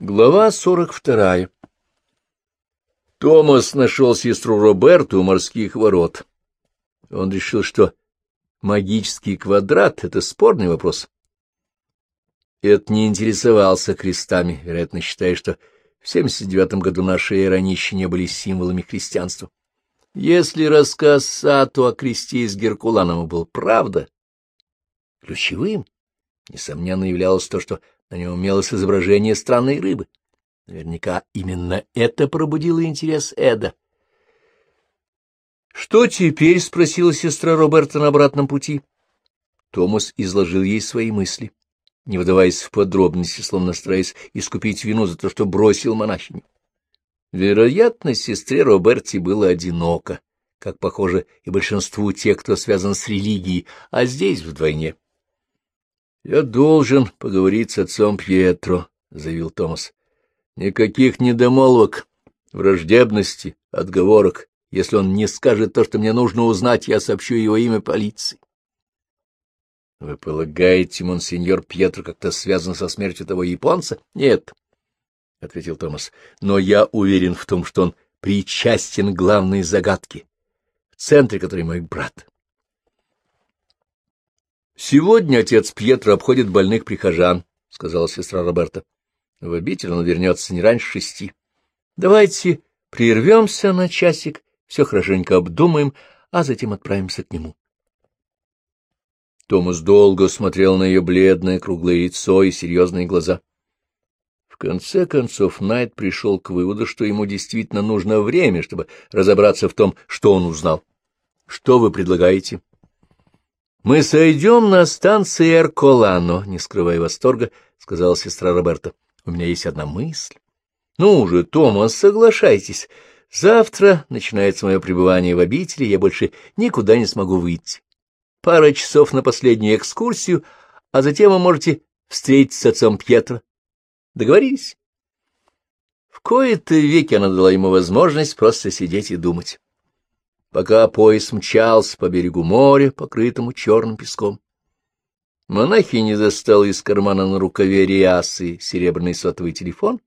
Глава сорок вторая Томас нашел сестру Роберту у морских ворот. Он решил, что магический квадрат — это спорный вопрос. Эд не интересовался крестами, вероятно, считая, что в 79 году наши иронищи не были символами христианства. Если рассказ Сату о кресте с Геркуланом был правда, ключевым, несомненно, являлось то, что на нем имелось изображение странной рыбы. Наверняка именно это пробудило интерес Эда. «Что теперь?» — спросила сестра Роберта на обратном пути. Томас изложил ей свои мысли, не выдаваясь в подробности, словно стараясь искупить вину за то, что бросил монахиню. Вероятно, сестре Роберти было одиноко, как, похоже, и большинству тех, кто связан с религией, а здесь вдвойне. — Я должен поговорить с отцом Пьетро, — заявил Томас. — Никаких недомолвок, враждебности, отговорок. Если он не скажет то, что мне нужно узнать, я сообщу его имя полиции. — Вы полагаете, монсеньор Пьетро как-то связан со смертью того японца? — Нет, — ответил Томас, — но я уверен в том, что он причастен главной загадке, в центре которой мой брат. — Сегодня отец Пьетро обходит больных прихожан, — сказала сестра Роберта. — В обитель он вернется не раньше шести. Давайте прервемся на часик, все хорошенько обдумаем, а затем отправимся к нему. Томас долго смотрел на ее бледное круглое лицо и серьезные глаза. В конце концов Найт пришел к выводу, что ему действительно нужно время, чтобы разобраться в том, что он узнал. — Что вы предлагаете? — мы сойдем на станции Эрколано, не скрывая восторга, — сказала сестра Роберта. — У меня есть одна мысль. — Ну же, Томас, соглашайтесь. Завтра начинается мое пребывание в обители, я больше никуда не смогу выйти. Пара часов на последнюю экскурсию, а затем вы можете встретиться с отцом Пьетро. Договорились? В кои-то веки она дала ему возможность просто сидеть и думать пока поезд мчался по берегу моря, покрытому черным песком. Монахиня достала из кармана на рукаве Риасы серебряный сотовый телефон,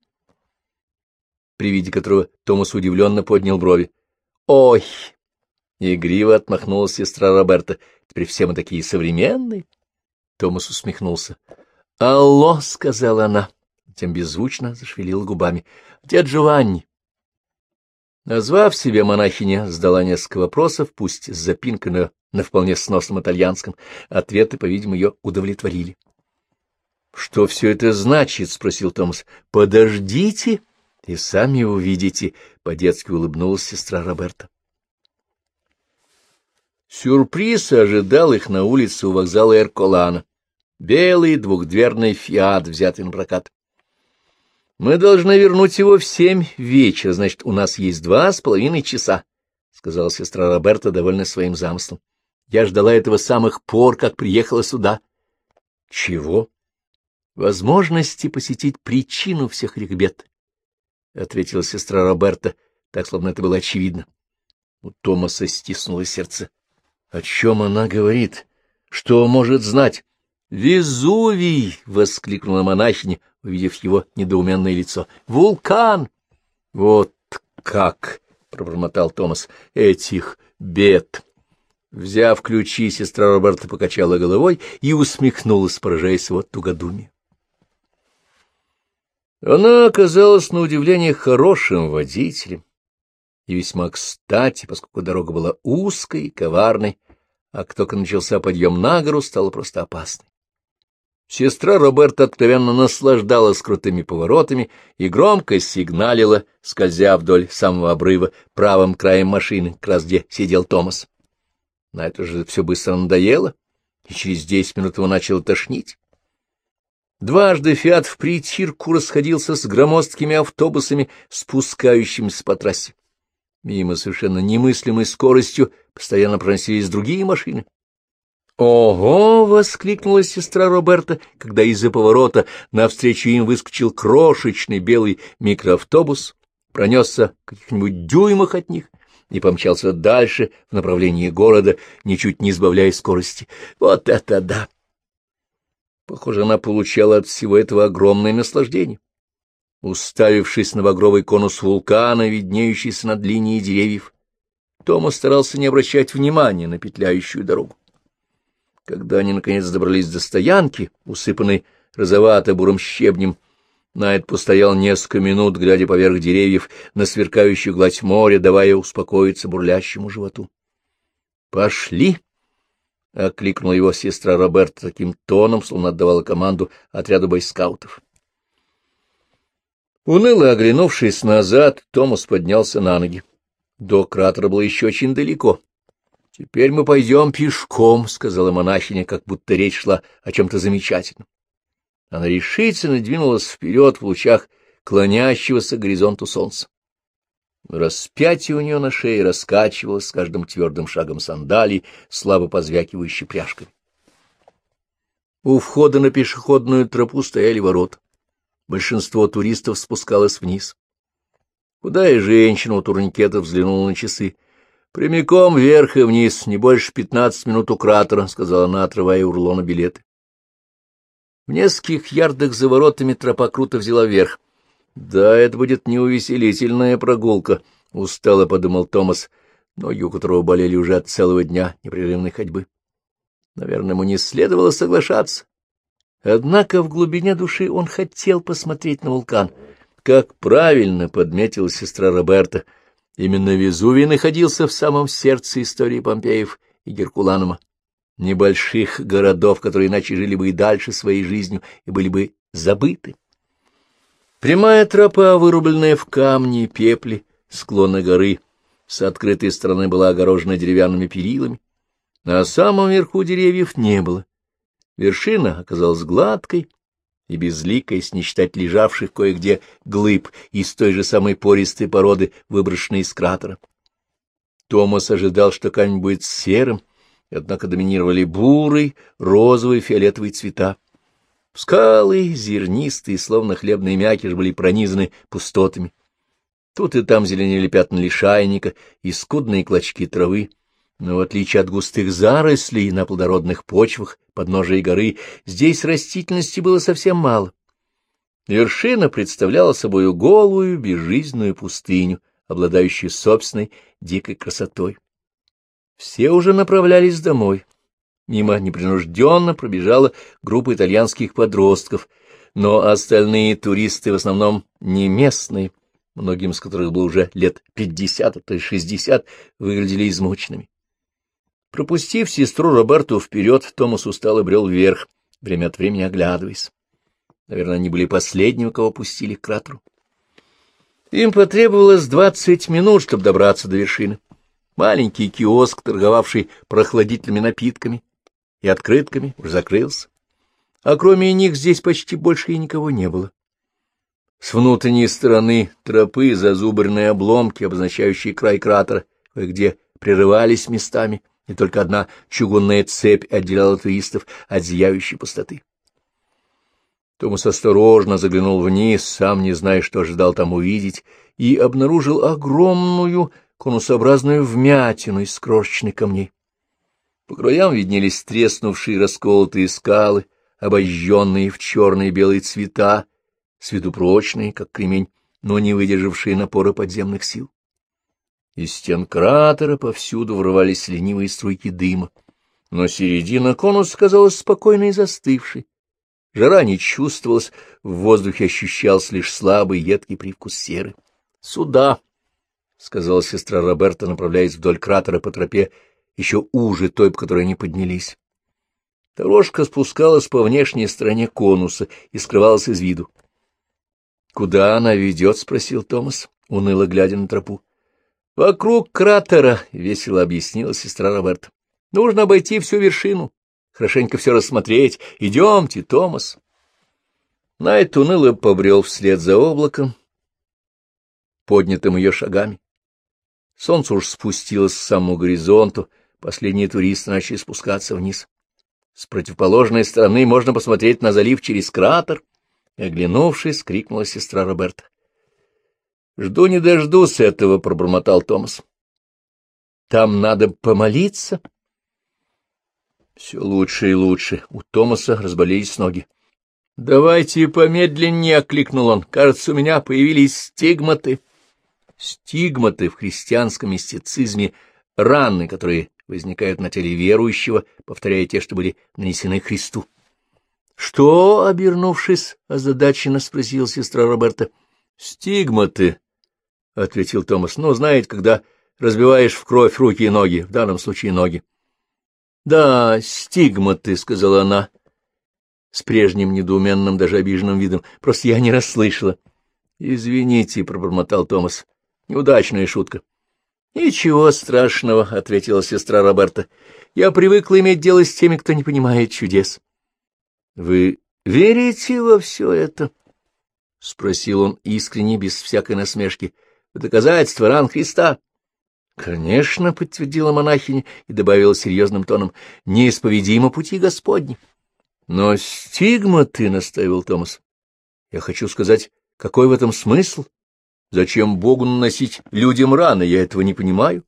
при виде которого Томас удивленно поднял брови. «Ой!» — игриво отмахнулась сестра Роберта. «Теперь все мы такие современные!» Томас усмехнулся. «Алло!» — сказала она, тем беззвучно зашевелила губами. «Дядь Джованни, Назвав себе монахиня, сдала несколько вопросов, пусть с запинкой, но на вполне сносном итальянском. Ответы, по-видимому, ее удовлетворили. — Что все это значит? — спросил Томас. — Подождите, и сами увидите, — по-детски улыбнулась сестра Роберта. Сюрприз ожидал их на улице у вокзала Эрколана. Белый двухдверный фиат, взятый на прокат. — Мы должны вернуть его в семь вечера, значит, у нас есть два с половиной часа, — сказала сестра Роберта, довольно своим замыслом. Я ждала этого самых пор, как приехала сюда. — Чего? — Возможности посетить причину всех их ответила сестра Роберта, так, словно это было очевидно. У Томаса стиснуло сердце. — О чем она говорит? Что может знать? «Везувий!» — воскликнула монахиня, увидев его недоуменное лицо. «Вулкан!» «Вот как!» — пробормотал Томас. «Этих бед!» Взяв ключи, сестра Роберта покачала головой и усмехнулась, поражаясь его тугодумию. Она оказалась на удивление хорошим водителем и весьма кстати, поскольку дорога была узкой и коварной, а как только начался подъем на гору, стало просто опасной. Сестра Роберта откровенно наслаждалась крутыми поворотами и громко сигналила, скользя вдоль самого обрыва правым краем машины, как раз где сидел Томас. На это же все быстро надоело, и через десять минут его начало тошнить. Дважды «Фиат» в притирку расходился с громоздкими автобусами, спускающимися по трассе. Мимо совершенно немыслимой скоростью постоянно проносились другие машины. «Ого!» — воскликнула сестра Роберта, когда из-за поворота навстречу им выскочил крошечный белый микроавтобус, пронесся каких-нибудь дюймах от них и помчался дальше в направлении города, ничуть не избавляя скорости. Вот это да! Похоже, она получала от всего этого огромное наслаждение. Уставившись на багровый конус вулкана, виднеющийся над линией деревьев, Томас старался не обращать внимания на петляющую дорогу. Когда они, наконец, добрались до стоянки, усыпанной розовато-бурым щебнем, Найт постоял несколько минут, глядя поверх деревьев на сверкающую гладь моря, давая успокоиться бурлящему животу. — Пошли! — окликнула его сестра Роберта таким тоном, словно отдавала команду отряду бойскаутов. Уныло оглянувшись назад, Томас поднялся на ноги. До кратера было еще очень далеко. — Теперь мы пойдем пешком, — сказала монахиня, как будто речь шла о чем-то замечательном. Она решительно двинулась вперед в лучах клонящегося к горизонту солнца. Распятие у нее на шее раскачивалось с каждым твердым шагом сандалий, слабо позвякивающей пряжками. У входа на пешеходную тропу стояли ворота. Большинство туристов спускалось вниз. Худая женщина у турникета взглянула на часы. — Прямиком вверх и вниз, не больше пятнадцать минут у кратера, — сказала она, отрывая у рулона билеты. В нескольких ярдах за воротами тропа круто взяла вверх. — Да, это будет неувеселительная прогулка, — устало подумал Томас, ноги у которого болели уже от целого дня непрерывной ходьбы. Наверное, ему не следовало соглашаться. Однако в глубине души он хотел посмотреть на вулкан. Как правильно подметила сестра Роберта, именно Везувий находился в самом сердце истории Помпеев и Геркуланума. Небольших городов, которые иначе жили бы и дальше своей жизнью и были бы забыты. Прямая тропа, вырубленная в камне и пепле склона горы, с открытой стороны была огорожена деревянными перилами. На самом верху деревьев не было. Вершина оказалась гладкой и безликой, с не считать лежавших кое-где глыб из той же самой пористой породы, выброшенной из кратера. Томас ожидал, что камень будет серым, однако доминировали бурый, розовый, фиолетовый цвета. Скалы, зернистые, словно хлебные мякиш, были пронизаны пустотами. Тут и там зеленели пятна лишайника и скудные клочки травы, но в отличие от густых зарослей на плодородных почвах подножия горы, здесь растительности было совсем мало. Вершина представляла собой голую, безжизненную пустыню, обладающую собственной дикой красотой. Все уже направлялись домой. Мимо непринужденно пробежала группа итальянских подростков, но остальные туристы, в основном не местные, многим из которых было уже лет пятьдесят, а то и шестьдесят, выглядели измученными. Пропустив сестру Роберту вперед, Томас устало брел вверх, время от времени оглядываясь. Наверное, они были последними, кого пустили к кратеру. Им потребовалось двадцать минут, чтобы добраться до вершины. Маленький киоск, торговавший прохладительными напитками и открытками, уже закрылся. А кроме них здесь почти больше и никого не было. С внутренней стороны тропы зазубренные обломки, обозначающие край кратера, кое-где прерывались местами, и только одна чугунная цепь отделяла туристов от зияющей пустоты. Томас осторожно заглянул вниз, сам не зная, что ожидал там увидеть, и обнаружил огромную конусообразную вмятину из крошечных камней. По краям виднелись треснувшие расколотые скалы, обожженные в черные и белые цвета, с виду прочные, как кремень, но не выдержавшие напора подземных сил. Из стен кратера повсюду врывались ленивые струйки дыма, но середина конуса казалась спокойной и застывшей. Жара не чувствовалась, в воздухе ощущался лишь слабый едкий привкус серы. Сюда! — сказала сестра Роберта, направляясь вдоль кратера по тропе, еще уже той, по которой они поднялись. Дорожка спускалась по внешней стороне конуса и скрывалась из виду. — Куда она ведет? — спросил Томас, уныло глядя на тропу. — Вокруг кратера, — весело объяснила сестра Роберта. — Нужно обойти всю вершину, хорошенько все рассмотреть. Идемте, Томас. Найт уныло побрел вслед за облаком, поднятым ее шагами. Солнце уж спустилось к самому горизонту, последние туристы начали спускаться вниз. С противоположной стороны можно посмотреть на залив через кратер. Оглянувшись, крикнула сестра Роберта. — Жду не дождусь этого, — пробормотал Томас. — Там надо помолиться. Все лучше и лучше. У Томаса разболелись ноги. — Давайте помедленнее, — окликнул он. — Кажется, у меня появились стигматы. Стигматы в христианском мистицизме — раны, которые возникают на теле верующего, повторяя те, что были нанесены Христу. — Что, обернувшись, озадаченно спросила сестра Роберта. — Стигматы, — ответил Томас. — Ну, знаете, когда разбиваешь в кровь руки и ноги, в данном случае ноги. — Да, стигматы, — сказала она, с прежним недоуменным, даже обиженным видом. Просто я не расслышала. — Извините, — пробормотал Томас. — Неудачная шутка. — Ничего страшного, — ответила сестра Роберта. — Я привыкла иметь дело с теми, кто не понимает чудес. — Вы верите во все это? — спросил он искренне, без всякой насмешки. — В доказательство ран Христа. — Конечно, — подтвердила монахиня и добавила серьезным тоном, — неисповедимо пути Господни. —— Но стигма ты, — настаивал Томас. — Я хочу сказать, какой в этом смысл? Зачем Богу наносить людям раны? Я этого не понимаю.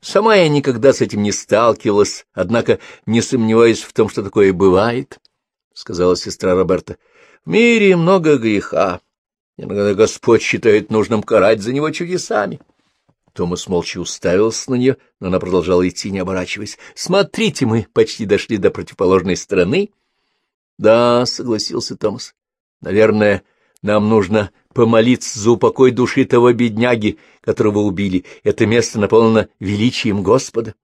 Сама я никогда с этим не сталкивалась, однако не сомневаюсь в том, что такое бывает, — сказала сестра Роберта. — В мире много греха. Иногда Господь считает нужным карать за него чудесами. — Томас молча уставился на нее, но она продолжала идти, не оборачиваясь. — Смотрите, мы почти дошли до противоположной стороны. — Да, — согласился Томас. — Наверное, нам нужно помолиться за упокой души того бедняги, которого убили. Это место наполнено величием Господа.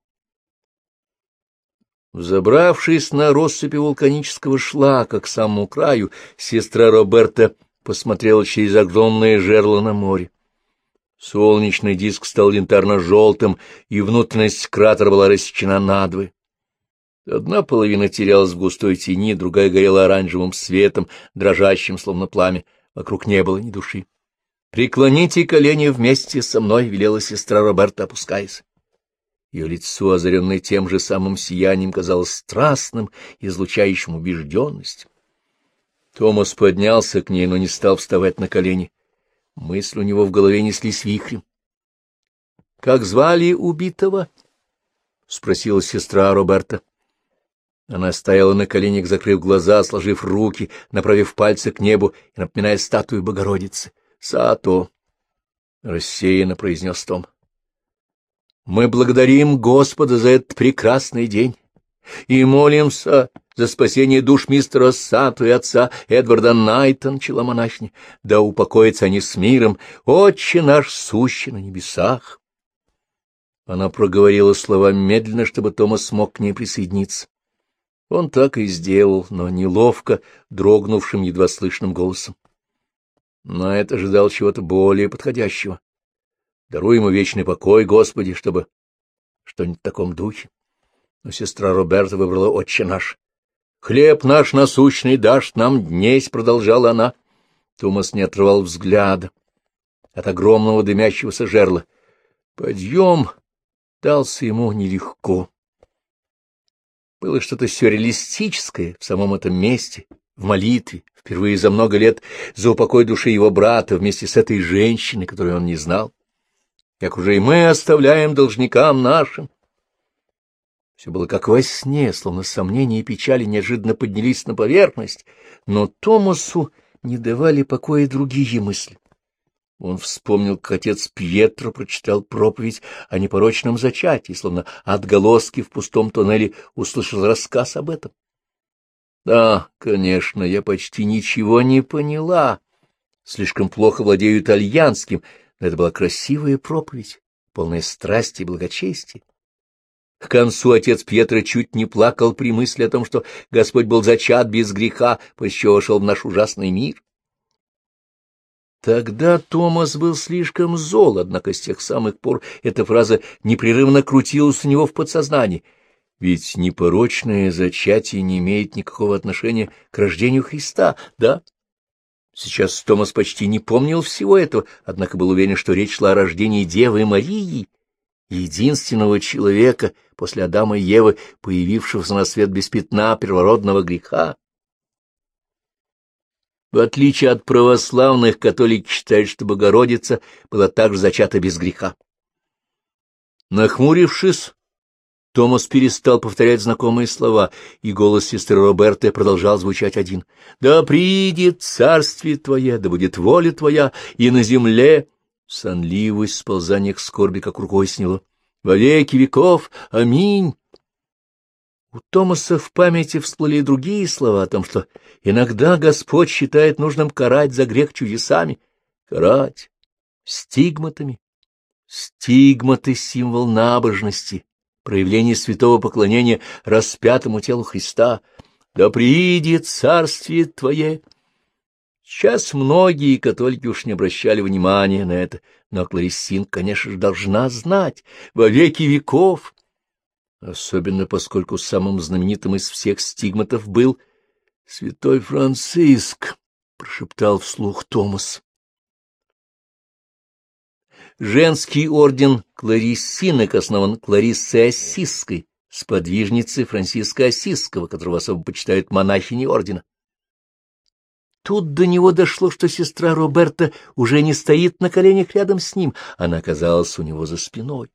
Взобравшись на россыпи вулканического шлака к самому краю, сестра Роберта посмотрела через огромное жерло на море. Солнечный диск стал янтарно-желтым, и внутренность кратера была рассечена надвое. Одна половина терялась в густой тени, другая горела оранжевым светом, дрожащим, словно пламя. Вокруг не было ни души. — Преклоните колени вместе со мной, — велела сестра Роберта, опускаясь. Ее лицо, озаренное тем же самым сиянием, казалось страстным, излучающим убежденность. Томас поднялся к ней, но не стал вставать на колени. Мысли у него в голове неслись вихрем. — Как звали убитого? — спросила сестра Роберта. Она стояла на коленях, закрыв глаза, сложив руки, направив пальцы к небу и напоминая статую Богородицы. — Сато! — рассеянно произнес Том. — Мы благодарим Господа за этот прекрасный день и молимся за спасение душ мистера Сату и отца Эдварда Найта, начала монахиня, да упокоятся они с миром, отче наш сущий на небесах. Она проговорила слова медленно, чтобы Томас смог к ней присоединиться. Он так и сделал, но неловко, дрогнувшим, едва слышным голосом. Это ожидал чего-то более подходящего. Даруй ему вечный покой, Господи, чтобы что-нибудь в таком духе. Но сестра Роберта выбрала «Отче наш». «Хлеб наш насущный дашь нам днесь», — продолжала она. Томас не отрывал взгляда от огромного дымящегося жерла. Подъем дался ему нелегко. Было что-то сюрреалистическое в самом этом месте, в молитве, впервые за много лет за упокой души его брата вместе с этой женщиной, которую он не знал. Как уже и мы оставляем должникам нашим. Все было как во сне, словно сомнения и печали неожиданно поднялись на поверхность, но Томасу не давали покоя другие мысли. Он вспомнил, как отец Пьетро прочитал проповедь о непорочном зачатии, словно отголоски в пустом тоннеле услышал рассказ об этом. Да, конечно, я почти ничего не поняла. Слишком плохо владею итальянским, но это была красивая проповедь, полная страсти и благочестия. К концу отец Пьетро чуть не плакал при мысли о том, что Господь был зачат без греха, после чего вошел в наш ужасный мир. Тогда Томас был слишком зол, однако с тех самых пор эта фраза непрерывно крутилась у него в подсознании. Ведь непорочное зачатие не имеет никакого отношения к рождению Христа, да? Сейчас Томас почти не помнил всего этого, однако был уверен, что речь шла о рождении Девы Марии, единственного человека после Адама и Евы, появившегося на свет без пятна первородного греха. В отличие от православных, католики считают, что Богородица была также зачата без греха. Нахмурившись, Томас перестал повторять знакомые слова, и голос сестры Роберты продолжал звучать один. «Да придет царствие твое, да будет воля твоя и на земле!» Сонливость сползания к скорби, как рукой сняло. «Во веки веков! Аминь!» У Томаса в памяти всплыли другие слова о том, что иногда Господь считает нужным карать за грех чудесами. Карать стигматами. Стигматы — символ набожности, проявление святого поклонения распятому телу Христа. Да приидет царствие Твое! Сейчас многие католики уж не обращали внимания на это, но Клариссин, конечно же, должна знать во веки веков. Особенно поскольку самым знаменитым из всех стигматов был святой Франциск, — прошептал вслух Томас. Женский орден Клариссинок основан Клариссой Осисской, сподвижницей Франциска Осисского, которого особо почитают монахини ордена. Тут до него дошло, что сестра Роберта уже не стоит на коленях рядом с ним, она оказалась у него за спиной.